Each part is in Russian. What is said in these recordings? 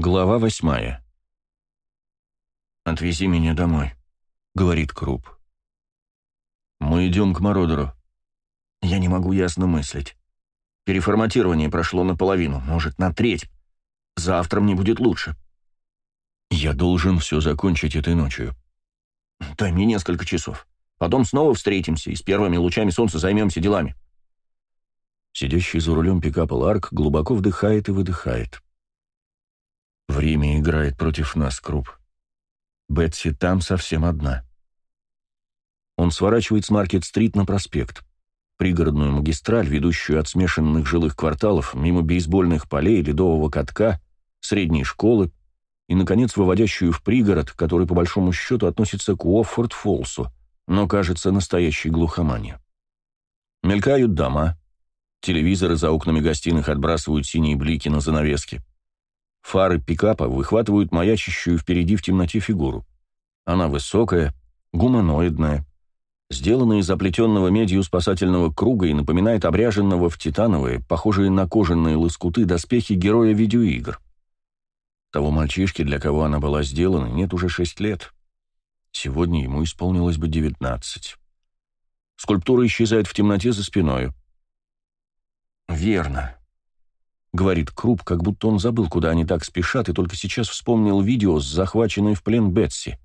Глава восьмая. «Отвези меня домой», — говорит Круп. «Мы идем к Мородеру. Я не могу ясно мыслить. Переформатирование прошло наполовину, может, на треть. Завтра мне будет лучше. Я должен все закончить этой ночью. Дай мне несколько часов. Потом снова встретимся и с первыми лучами солнца займемся делами. Сидящий за рулем пикапа Ларк глубоко вдыхает и выдыхает. Время играет против нас, Круп. Бетси там совсем одна. Он сворачивает с Маркет-стрит на проспект. Пригородную магистраль, ведущую от смешанных жилых кварталов, мимо бейсбольных полей, ледового катка, средней школы и, наконец, выводящую в пригород, который, по большому счету, относится к Уоффорд-Фолсу, но кажется настоящей глухомане. Мелькают дома, Телевизоры за окнами гостиных отбрасывают синие блики на занавески. Фары пикапа выхватывают маячащую впереди в темноте фигуру. Она высокая, гуманоидная, сделана из оплетенного медью спасательного круга и напоминает обряженного в титановые, похожие на кожаные лоскуты, доспехи героя видеоигр. Того мальчишки, для кого она была сделана, нет уже шесть лет. Сегодня ему исполнилось бы девятнадцать. Скульптура исчезает в темноте за спиною. «Верно», — говорит Круп, как будто он забыл, куда они так спешат, и только сейчас вспомнил видео с захваченной в плен Бетси.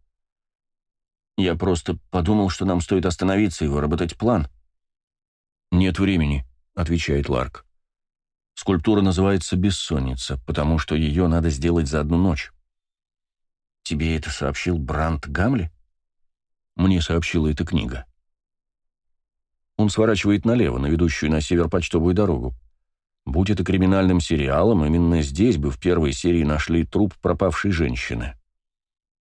«Я просто подумал, что нам стоит остановиться и выработать план». «Нет времени», — отвечает Ларк. «Скульптура называется «Бессонница», потому что ее надо сделать за одну ночь». «Тебе это сообщил Брандт Гамли?» «Мне сообщила эта книга». Он сворачивает налево, на ведущую на север почтовую дорогу. Будь это криминальным сериалом, именно здесь бы в первой серии нашли труп пропавшей женщины.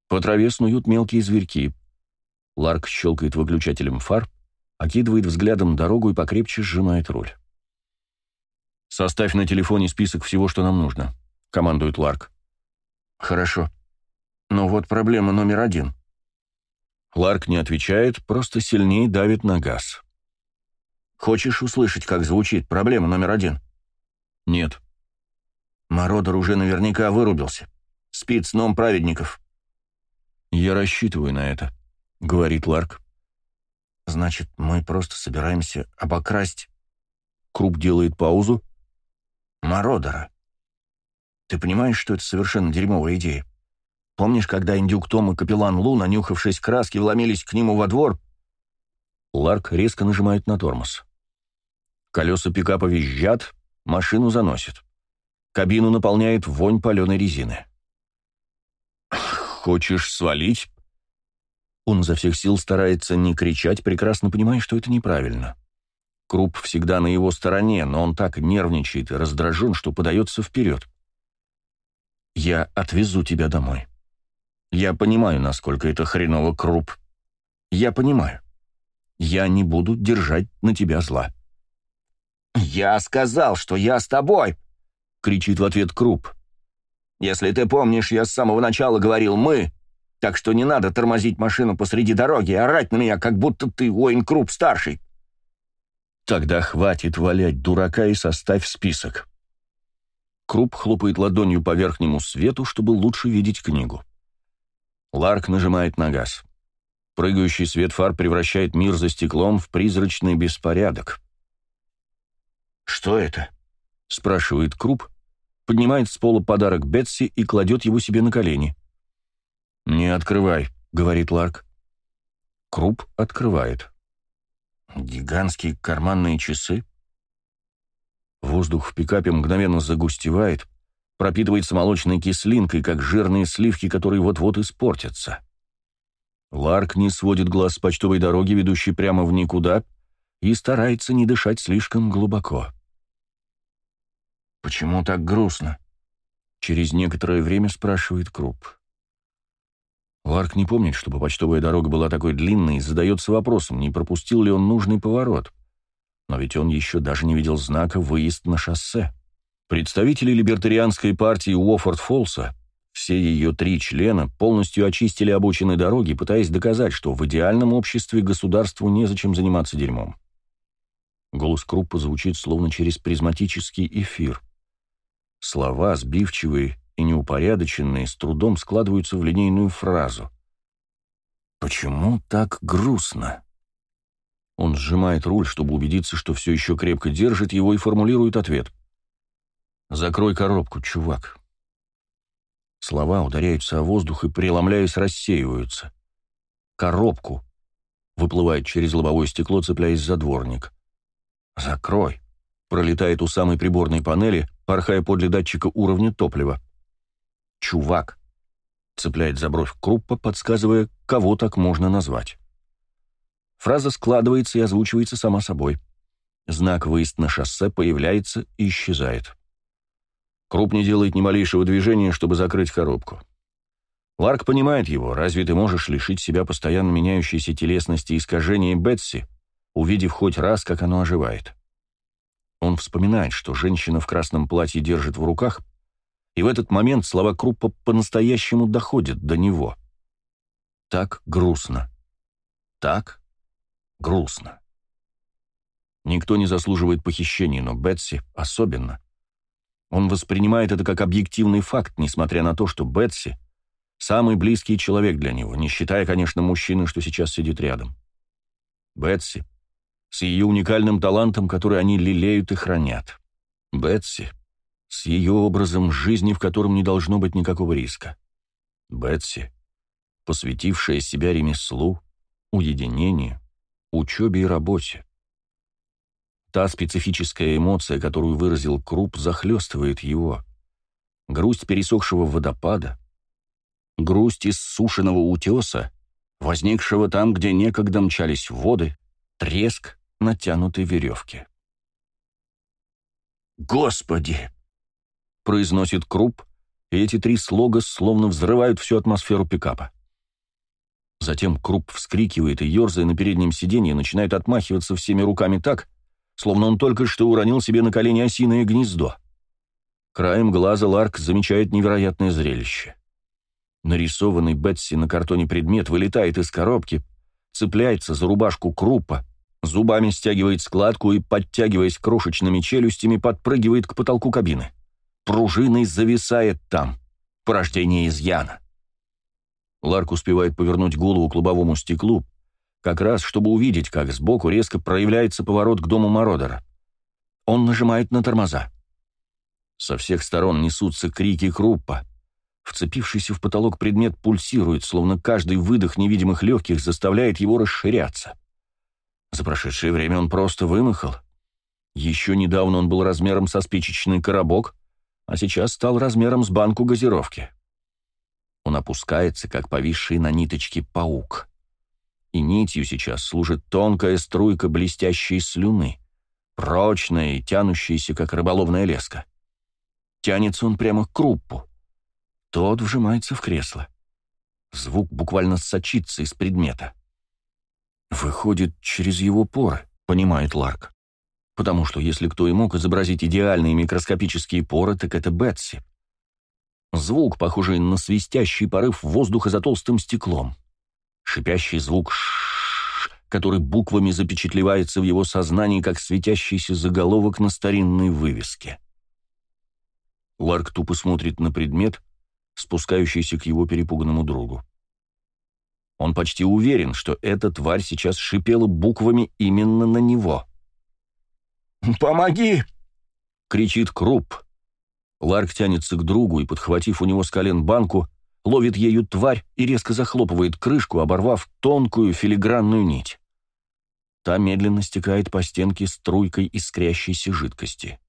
По траве снуют мелкие зверьки. Ларк щелкает выключателем фар, окидывает взглядом дорогу и покрепче сжимает руль. «Составь на телефоне список всего, что нам нужно», — командует Ларк. «Хорошо. Но вот проблема номер один». Ларк не отвечает, просто сильнее давит на газ. Хочешь услышать, как звучит проблема номер один? Нет. Мародер уже наверняка вырубился. Спит сном праведников. Я рассчитываю на это, говорит Ларк. Значит, мы просто собираемся обокрасть. Круп делает паузу. Мародера. Ты понимаешь, что это совершенно дерьмовая идея? Помнишь, когда индюк Том и капеллан Лу, нанюхавшись краски, вломились к нему во двор? Ларк резко нажимает на тормоз. Колеса пикапа визжат, машину заносит. Кабину наполняет вонь паленой резины. «Хочешь свалить?» Он изо всех сил старается не кричать, прекрасно понимая, что это неправильно. Круп всегда на его стороне, но он так нервничает и раздражен, что подается вперед. «Я отвезу тебя домой. Я понимаю, насколько это хреново, Круп. Я понимаю. Я не буду держать на тебя зла». «Я сказал, что я с тобой!» — кричит в ответ Круп. «Если ты помнишь, я с самого начала говорил «мы», так что не надо тормозить машину посреди дороги и орать на меня, как будто ты Уэйн Круп-старший». «Тогда хватит валять дурака и составь список». Круп хлопает ладонью по верхнему свету, чтобы лучше видеть книгу. Ларк нажимает на газ. Прыгающий свет фар превращает мир за стеклом в призрачный беспорядок. «Что это?» — спрашивает Круп, поднимает с пола подарок Бетси и кладет его себе на колени. «Не открывай», — говорит Ларк. Круп открывает. «Гигантские карманные часы?» Воздух в пикапе мгновенно загустевает, пропитывается молочной кислинкой, как жирные сливки, которые вот-вот испортятся. Ларк не сводит глаз с почтовой дороги, ведущей прямо в никуда, и старается не дышать слишком глубоко. «Почему так грустно?» Через некоторое время спрашивает Круп. Ларк не помнит, чтобы почтовая дорога была такой длинной, и задается вопросом, не пропустил ли он нужный поворот. Но ведь он еще даже не видел знака «Выезд на шоссе». Представители либертарианской партии Уоффорд-Фолса, все ее три члена, полностью очистили обочины дороги, пытаясь доказать, что в идеальном обществе государству незачем заниматься дерьмом. Голос Круппа звучит словно через призматический эфир. Слова, сбивчивые и неупорядоченные с трудом складываются в линейную фразу. «Почему так грустно?» Он сжимает руль, чтобы убедиться, что все еще крепко держит его, и формулирует ответ. «Закрой коробку, чувак». Слова ударяются о воздух и, преломляясь, рассеиваются. «Коробку», — выплывает через лобовое стекло, цепляясь за дворник. «Закрой», — пролетает у самой приборной панели, порхая подле датчика уровня топлива. «Чувак», — цепляет за бровь Круппа, подсказывая, кого так можно назвать. Фраза складывается и озвучивается сама собой. Знак «Выезд на шоссе» появляется и исчезает. Круп не делает ни малейшего движения, чтобы закрыть коробку. Ларк понимает его. Разве ты можешь лишить себя постоянно меняющейся телесности искажения Бетси, увидев хоть раз, как оно оживает? Он вспоминает, что женщина в красном платье держит в руках, и в этот момент слова Круппа по-настоящему доходят до него. Так грустно. Так грустно. Никто не заслуживает похищения, но Бетси особенно — он воспринимает это как объективный факт, несмотря на то, что Бетси — самый близкий человек для него, не считая, конечно, мужчины, что сейчас сидит рядом. Бетси с ее уникальным талантом, который они лелеют и хранят. Бетси с ее образом жизни, в котором не должно быть никакого риска. Бетси, посвятившая себя ремеслу, уединению, учебе и работе. Та специфическая эмоция, которую выразил Круп, захлестывает его. Грусть пересохшего водопада, грусть иссушенного утеса, возникшего там, где некогда мчались воды, треск натянутой веревки. «Господи!» — произносит Круп, и эти три слога словно взрывают всю атмосферу пикапа. Затем Круп вскрикивает и, ерзая на переднем сиденье, начинает отмахиваться всеми руками так, словно он только что уронил себе на колени осиное гнездо. Краем глаза Ларк замечает невероятное зрелище. Нарисованный Бетси на картоне предмет вылетает из коробки, цепляется за рубашку крупа, зубами стягивает складку и, подтягиваясь крошечными челюстями, подпрыгивает к потолку кабины. Пружиной зависает там. Порождение изъяна. Ларк успевает повернуть голову к лобовому стеклу, как раз чтобы увидеть, как сбоку резко проявляется поворот к дому Мородера. Он нажимает на тормоза. Со всех сторон несутся крики Круппа. Вцепившийся в потолок предмет пульсирует, словно каждый выдох невидимых легких заставляет его расширяться. За прошедшее время он просто вымахал. Еще недавно он был размером со спичечный коробок, а сейчас стал размером с банку газировки. Он опускается, как повисший на ниточке паук и нитью сейчас служит тонкая струйка блестящей слюны, прочная и тянущаяся, как рыболовная леска. Тянется он прямо к круппу. Тот вжимается в кресло. Звук буквально сочится из предмета. «Выходит через его поры», — понимает Ларк. «Потому что если кто и мог изобразить идеальные микроскопические поры, так это Бетси. Звук, похожий на свистящий порыв воздуха за толстым стеклом шипящий звук «ш», который буквами запечатлевается в его сознании, как светящийся заголовок на старинной вывеске. Ларк тупо смотрит на предмет, спускающийся к его перепуганному другу. Он почти уверен, что эта тварь сейчас шипела буквами именно на него. «Помоги!» — кричит Круп. Ларк тянется к другу и, подхватив у него с колен банку, ловит ею тварь и резко захлопывает крышку, оборвав тонкую филигранную нить. Та медленно стекает по стенке струйкой искрящейся жидкости.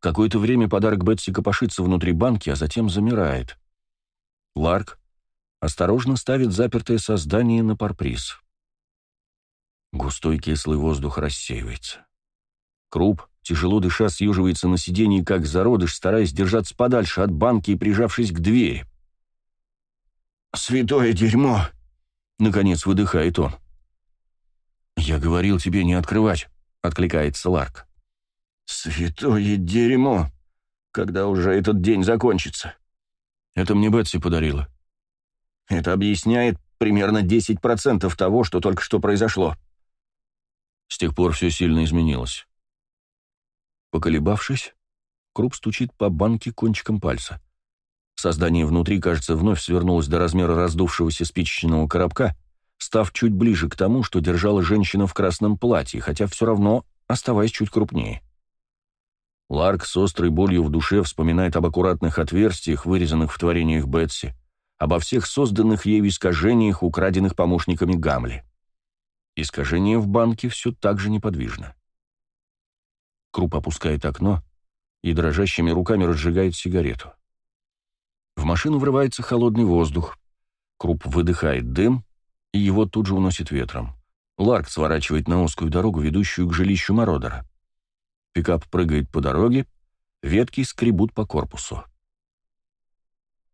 Какое-то время подарок Бетси копошится внутри банки, а затем замирает. Ларк осторожно ставит запертое создание на парприз. Густой кислый воздух рассеивается. Круп Тяжело дыша, съеживается на сиденье, как зародыш, стараясь держаться подальше от банки и прижавшись к двери. «Святое дерьмо!» — наконец выдыхает он. «Я говорил тебе не открывать», — откликается Ларк. «Святое дерьмо! Когда уже этот день закончится?» «Это мне Бетси подарила». «Это объясняет примерно 10% того, что только что произошло». С тех пор все сильно изменилось. Поколебавшись, Круп стучит по банке кончиком пальца. Создание внутри, кажется, вновь свернулось до размера раздувшегося спичечного коробка, став чуть ближе к тому, что держала женщина в красном платье, хотя все равно оставаясь чуть крупнее. Ларк с острой болью в душе вспоминает об аккуратных отверстиях, вырезанных в творениях Бетси, обо всех созданных ею искажениях, украденных помощниками Гамли. Искажение в банке все так же неподвижно. Круп опускает окно и дрожащими руками разжигает сигарету. В машину врывается холодный воздух. Круп выдыхает дым, и его тут же уносит ветром. Ларк сворачивает на узкую дорогу, ведущую к жилищу Мародера. Пикап прыгает по дороге, ветки скребут по корпусу.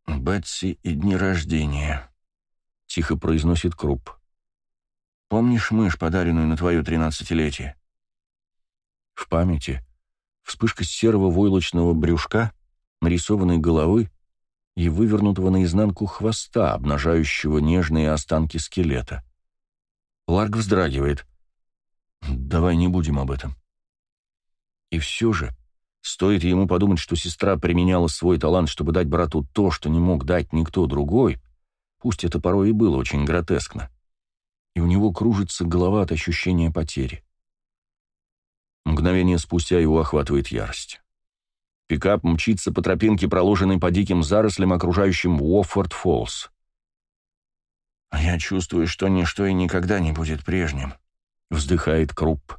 «Бетси и дни рождения», — тихо произносит Круп. «Помнишь мышь, подаренную на твое тринадцатилетие?» В памяти вспышка серого войлочного брюшка, нарисованной головы и вывернутого наизнанку хвоста, обнажающего нежные останки скелета. Ларк вздрагивает. «Давай не будем об этом». И все же, стоит ему подумать, что сестра применяла свой талант, чтобы дать брату то, что не мог дать никто другой, пусть это порой и было очень гротескно, и у него кружится голова от ощущения потери. Мгновение спустя его охватывает ярость. Пикап мчится по тропинке, проложенной по диким зарослям, окружающим Уоффорд-Фоллс. «Я чувствую, что ничто и никогда не будет прежним», — вздыхает Крупп.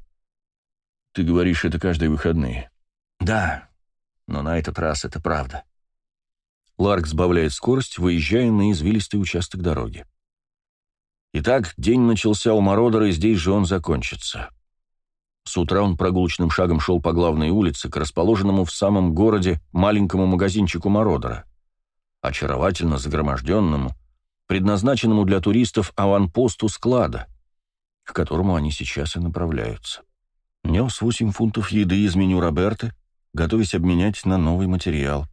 «Ты говоришь это каждые выходные». «Да, но на этот раз это правда». Ларк сбавляет скорость, выезжая на извилистый участок дороги. Итак, день начался у Мородера, и здесь же он закончится. С утра он прогулочным шагом шел по главной улице к расположенному в самом городе маленькому магазинчику Мородера, очаровательно загроможденному, предназначенному для туристов аванпосту склада, к которому они сейчас и направляются. Нес 8 фунтов еды из меню Роберты, готовясь обменять на новый материал.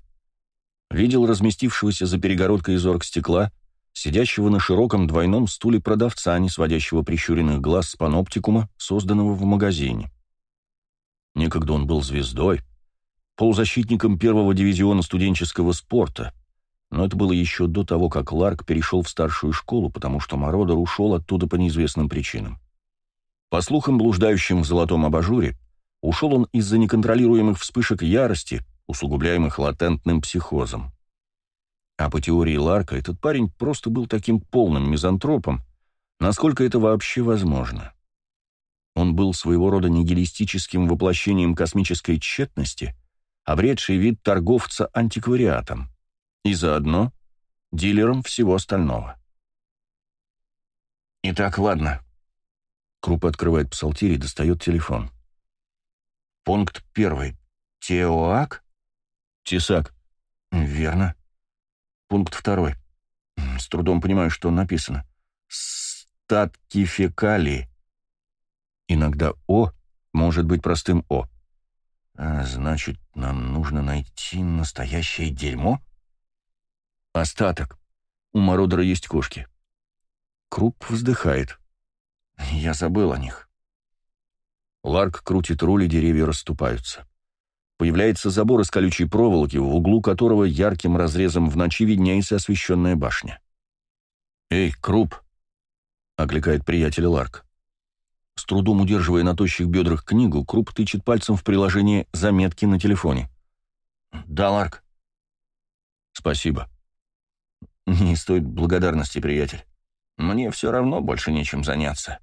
Видел разместившегося за перегородкой из оргстекла, сидящего на широком двойном стуле продавца, не сводящего прищуренных глаз с паноптикума, созданного в магазине. Некогда он был звездой, полузащитником первого дивизиона студенческого спорта, но это было еще до того, как Ларк перешел в старшую школу, потому что Мородер ушел оттуда по неизвестным причинам. По слухам, блуждающим в золотом абажуре, ушел он из-за неконтролируемых вспышек ярости, усугубляемых латентным психозом. А по теории Ларка, этот парень просто был таким полным мизантропом, насколько это вообще возможно. Он был своего рода нигилистическим воплощением космической тщетности, обретший вид торговца антиквариатом, и заодно дилером всего остального. «Итак, ладно». Круп открывает псалтирь и достает телефон. Пункт первый. Теоак? Тесак. Верно. Пункт второй. С трудом понимаю, что написано. Статки фекалии. Иногда «о» может быть простым «о». А, значит, нам нужно найти настоящее дерьмо? Остаток. У Мородера есть кошки. Круп вздыхает. Я забыл о них. Ларк крутит руль, и деревья расступаются. Появляется забор из колючей проволоки, в углу которого ярким разрезом в ночи виднеется освещенная башня. «Эй, Круп!» — окликает приятель Ларк. С трудом удерживая на тощих бедрах книгу, Круп тычет пальцем в приложение «Заметки» на телефоне. «Да, Ларк». «Спасибо». «Не стоит благодарности, приятель. Мне все равно больше нечем заняться».